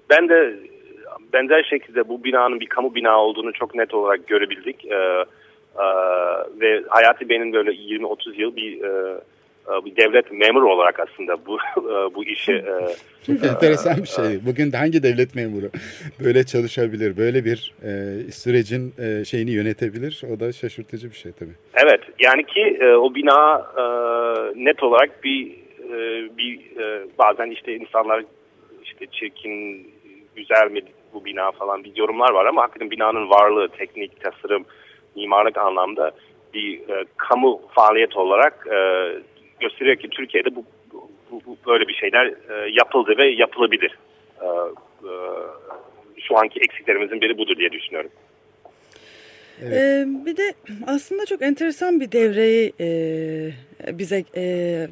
Ben de benzer şekilde bu binanın bir kamu bina olduğunu çok net olarak görebildik. Ee, e, ve Hayati Bey'in böyle 20-30 yıl bir e, e, bir devlet memuru olarak aslında bu bu işi çok e, enteresan bir şey. Bugün hangi devlet memuru böyle çalışabilir, böyle bir e, sürecin e, şeyini yönetebilir? O da şaşırtıcı bir şey tabii. Evet, yani ki e, o bina e, net olarak bir e, bir e, bazen işte insanlar işte çirkin, güzel mi bu bina falan bir yorumlar var ama hakikaten binanın varlığı, teknik, tasarım, mimarlık anlamda bir e, kamu faaliyet olarak e, gösteriyor ki Türkiye'de bu, bu, bu böyle bir şeyler e, yapıldı ve yapılabilir. E, e, şu anki eksiklerimizin biri budur diye düşünüyorum. Evet. Ee, bir de aslında çok enteresan bir devreyi e, bize e,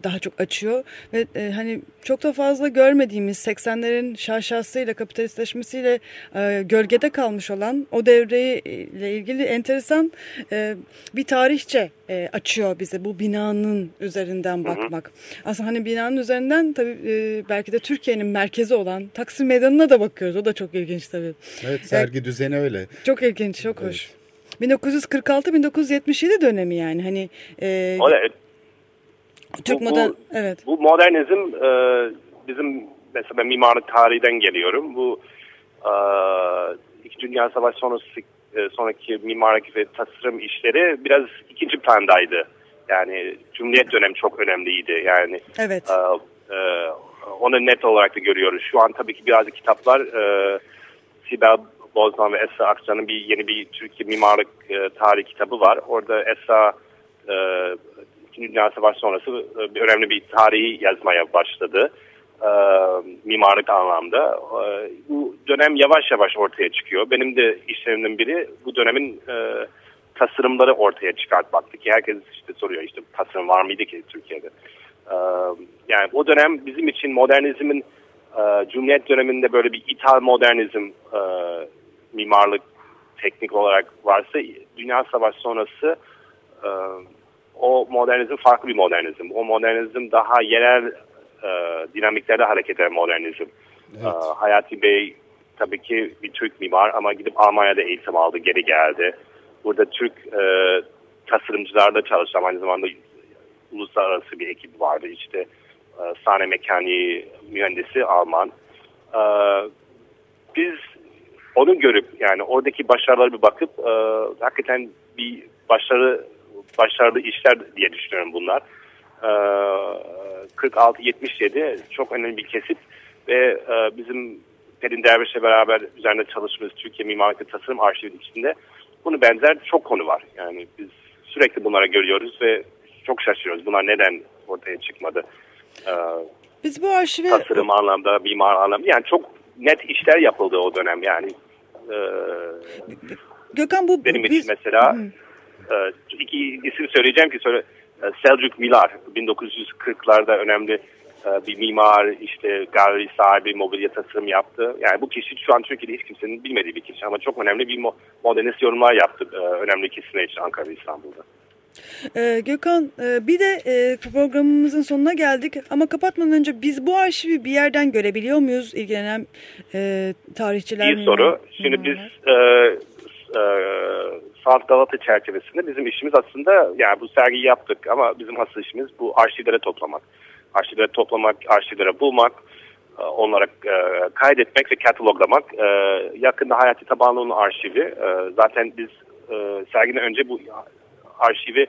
daha çok açıyor ve e, hani çok da fazla görmediğimiz 80'lerin şaşasıyla kapitalistleşmesiyle e, gölgede kalmış olan o devreyle ilgili enteresan e, bir tarihçe e, açıyor bize bu binanın üzerinden bakmak. Hı hı. Aslında hani binanın üzerinden tabii e, belki de Türkiye'nin merkezi olan Taksim Meydanı'na da bakıyoruz. O da çok ilginç tabii. Evet sergi yani, düzeni öyle. Çok ilginç, çok evet. hoş. 1946-1977 dönemi yani hani. E, Öyle. Türk bu, modern, bu, evet. Bu modernizm e, bizim mesela ben mimarlık tarihinden geliyorum. Bu e, İki Dünya Savaşı sonrası e, sonraki mimarlık ve tasarım işleri biraz ikinci plandaydı. Yani Cumhuriyet dönemi çok önemliydi. Yani evet. e, e, onu net olarak da görüyoruz. Şu an tabii ki biraz kitaplar e, Sibel Bozman ve Esra Akça'nın bir yeni bir Türkiye mimarlık e, tarihi kitabı var. Orada Esra e, İkinci Dünya Savaşı sonrası e, önemli bir tarihi yazmaya başladı. E, mimarlık anlamda. E, bu dönem yavaş yavaş ortaya çıkıyor. Benim de işlerimden biri bu dönemin e, tasarımları ortaya çıkartmaktı ki herkes işte soruyor işte tasarım var mıydı ki Türkiye'de. E, yani o dönem bizim için modernizmin e, Cumhuriyet döneminde böyle bir ithal modernizm e, mimarlık teknik olarak varsa Dünya Savaşı sonrası e, o modernizm farklı bir modernizm. O modernizm daha yerel e, dinamiklerde hareket eden modernizm. Evet. E, Hayati Bey tabii ki bir Türk mimar ama gidip Almanya'da eğitim aldı, geri geldi. Burada Türk e, tasarımcılarda çalışan aynı zamanda uluslararası bir ekip vardı. İşte e, sahne mekaniği mühendisi Alman. E, biz onu görüp yani oradaki başarıları bir bakıp e, hakikaten bir başarı başarılı işler diye düşünüyorum bunlar. E, 46-77 çok önemli bir kesit ve e, bizim Pelin Derviş'le beraber üzerinde çalıştığımız Türkiye Mimarlık ve Tasarım Arşivi içinde bunu benzer çok konu var. Yani biz sürekli bunlara görüyoruz ve çok şaşırıyoruz. Bunlar neden ortaya çıkmadı? Ee, biz bu arşive... Tasarım anlamda, mimar anlamda. Yani çok net işler yapıldı o dönem yani. E, Gökhan bu... Benim biz... için mesela e, iki isim söyleyeceğim ki söyle. Selçuk Milar 1940'larda önemli e, bir mimar, işte galeri sahibi, mobilya tasarım yaptı. Yani bu kişi şu an Türkiye'de hiç kimsenin bilmediği bir kişi ama çok önemli bir modernist yorumlar yaptı e, önemli kesimler için Ankara ve İstanbul'da. Ee, Gökhan e, bir de e, programımızın sonuna geldik ama kapatmadan önce biz bu arşivi bir yerden görebiliyor muyuz ilgilenen e, tarihçiler? İyi soru. Şimdi hmm. biz e, e, Sanat Galata çerçevesinde bizim işimiz aslında yani bu sergiyi yaptık ama bizim asıl işimiz bu arşivlere toplamak. Arşivlere toplamak, arşivlere bulmak, e, onlara e, kaydetmek ve kataloglamak. E, yakında Hayati Tabanlıoğlu'nun arşivi. E, zaten biz sergiden önce bu arşivi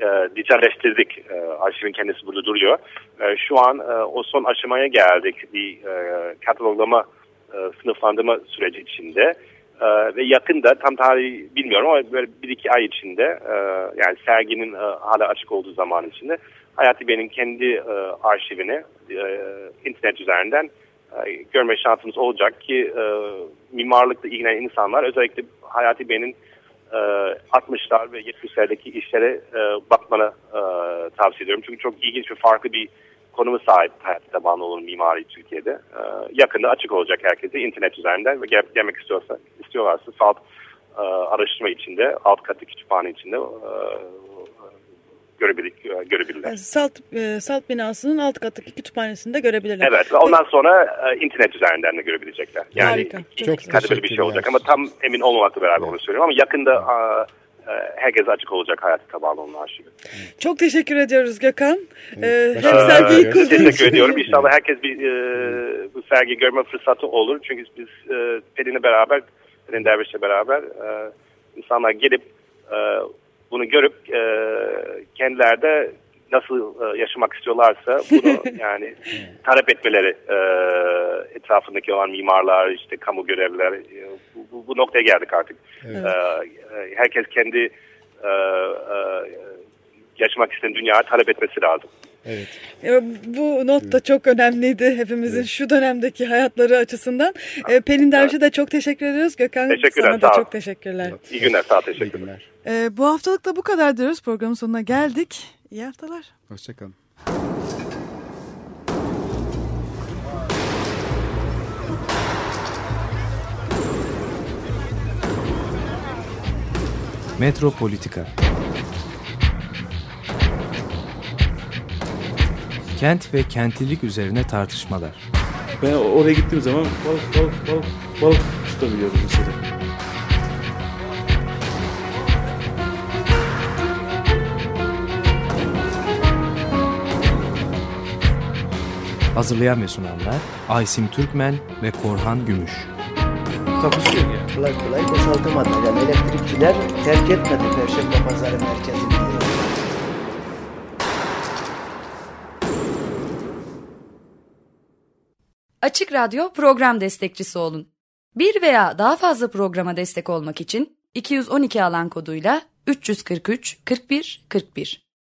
e, dijitalleştirdik. E, arşivin kendisi burada duruyor. E, şu an e, o son aşamaya geldik. Bir e, kataloglama, e, sınıflandırma süreci içinde. E, ve yakında tam tarihi bilmiyorum ama böyle bir iki ay içinde e, yani serginin e, hala açık olduğu zaman içinde Hayati Bey'in kendi e, arşivini e, internet üzerinden e, görme şansımız olacak ki e, mimarlıkla ilgilenen insanlar özellikle Hayati Bey'in 60'lar e, ve 70'lerdeki işlere e, bakmanı e, tavsiye ediyorum. Çünkü çok ilginç ve farklı bir konumu sahip olan mimari Türkiye'de. E, yakında açık olacak herkese internet üzerinden ve gel, gelmek istiyorsa, istiyorlarsa salt e, araştırma içinde, alt katı kütüphane içinde görebilir, görebilirler. Salt, e, Salt binasının alt kattaki kütüphanesinde görebilirler. Evet ve ondan sonra e, internet üzerinden de görebilecekler. Yani Harika. Iki, Çok kademeli bir şey olacak ama tam emin olmamakla beraber onu söylüyorum ama yakında a, e, herkese açık olacak hayatı tabanlı onun arşivi. Çok teşekkür ediyoruz Gökhan. Evet, ee, hem sergiyi kurdun. Teşekkür ediyorum. İnşallah herkes bir e, bu sergiyi görme fırsatı olur. Çünkü biz e, Pelin'le beraber, Pelin Derviş'le beraber e, insanlar gelip e, bunu görüp e, kendileri de nasıl e, yaşamak istiyorlarsa bunu yani talep etmeleri e, etrafındaki olan mimarlar işte kamu görevliler e, bu, bu, bu noktaya geldik artık. Evet. E, e herkes kendi e, e, yaşamak isteyen dünyayı talep etmesi lazım. Evet. E, bu not da çok önemliydi hepimizin evet. şu dönemdeki hayatları açısından. E, Pelin Derviş'e de çok teşekkür ediyoruz. Gökhan teşekkürler, sana da çok teşekkürler. İyi günler, sağ ol, teşekkürler. E, bu haftalık da bu kadar diyoruz. Programın sonuna geldik. İyi haftalar. Hoşçakalın. Metropolitika Kent ve kentlilik üzerine tartışmalar. Ben oraya gittiğim zaman balık balık balık balık tutabiliyorum mesela. Hazırlayan ve sunanlar Aysim Türkmen ve Korhan Gümüş. Takusuyor ya. Kolay kolay boşaltamadı. Yani elektrikçiler terk etmedi Perşembe Pazarı merkezini. Açık Radyo program destekçisi olun Bir veya daha fazla programa destek olmak için 212 alan koduyla 343 41 41